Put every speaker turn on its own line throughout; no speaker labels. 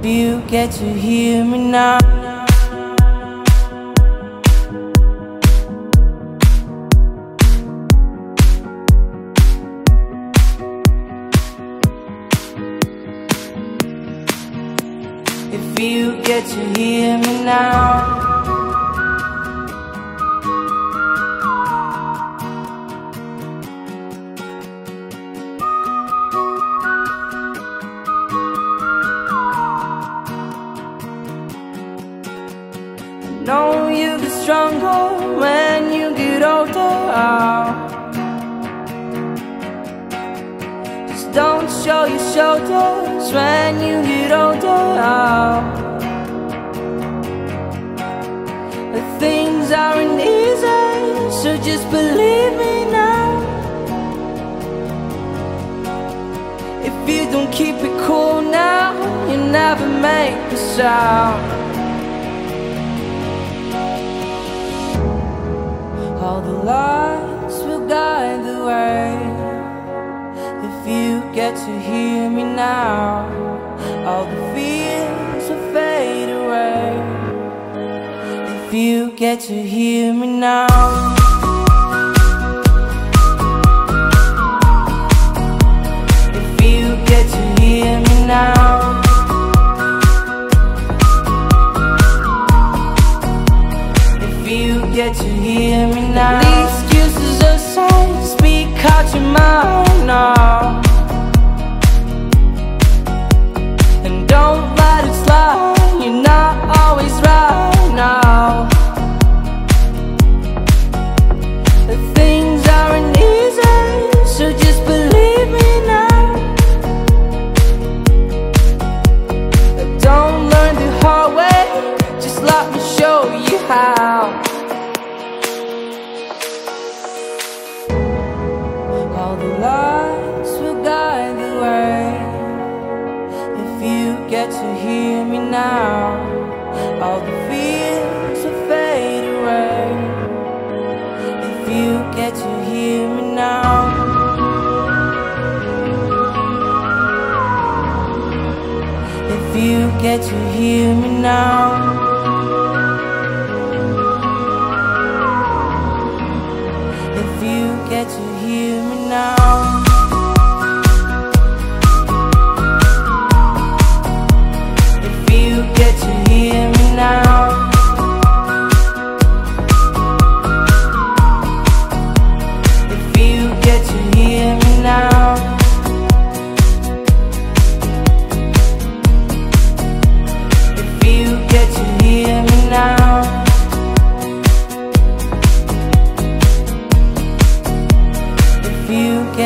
If you get to hear me now. If you get to hear me now. Know you get stronger when you get older. Just don't show your shoulders when you get older. The things aren't easy, so just believe me now. If you don't keep it cool now, you never make a sound. All the lights will guide the way. If you get to hear me now, all the fears will fade away. If you get to hear me now. If you get to hear me now. If you hear me now. The excuses aside, speak out your mind now. The lights will guide the way. If you get to hear me now, all the fears will fade away. If you get to hear me now. If you get to hear me now.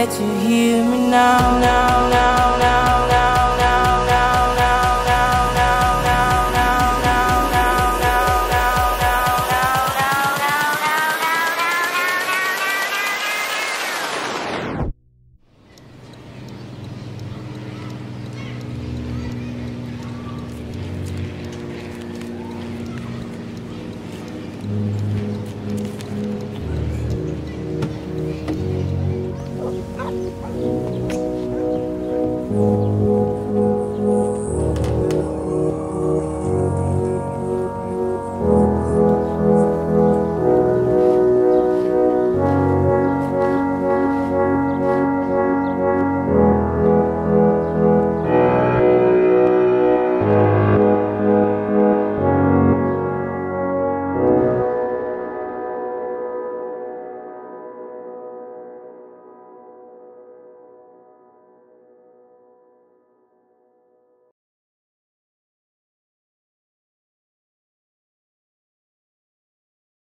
If you hear me now, now.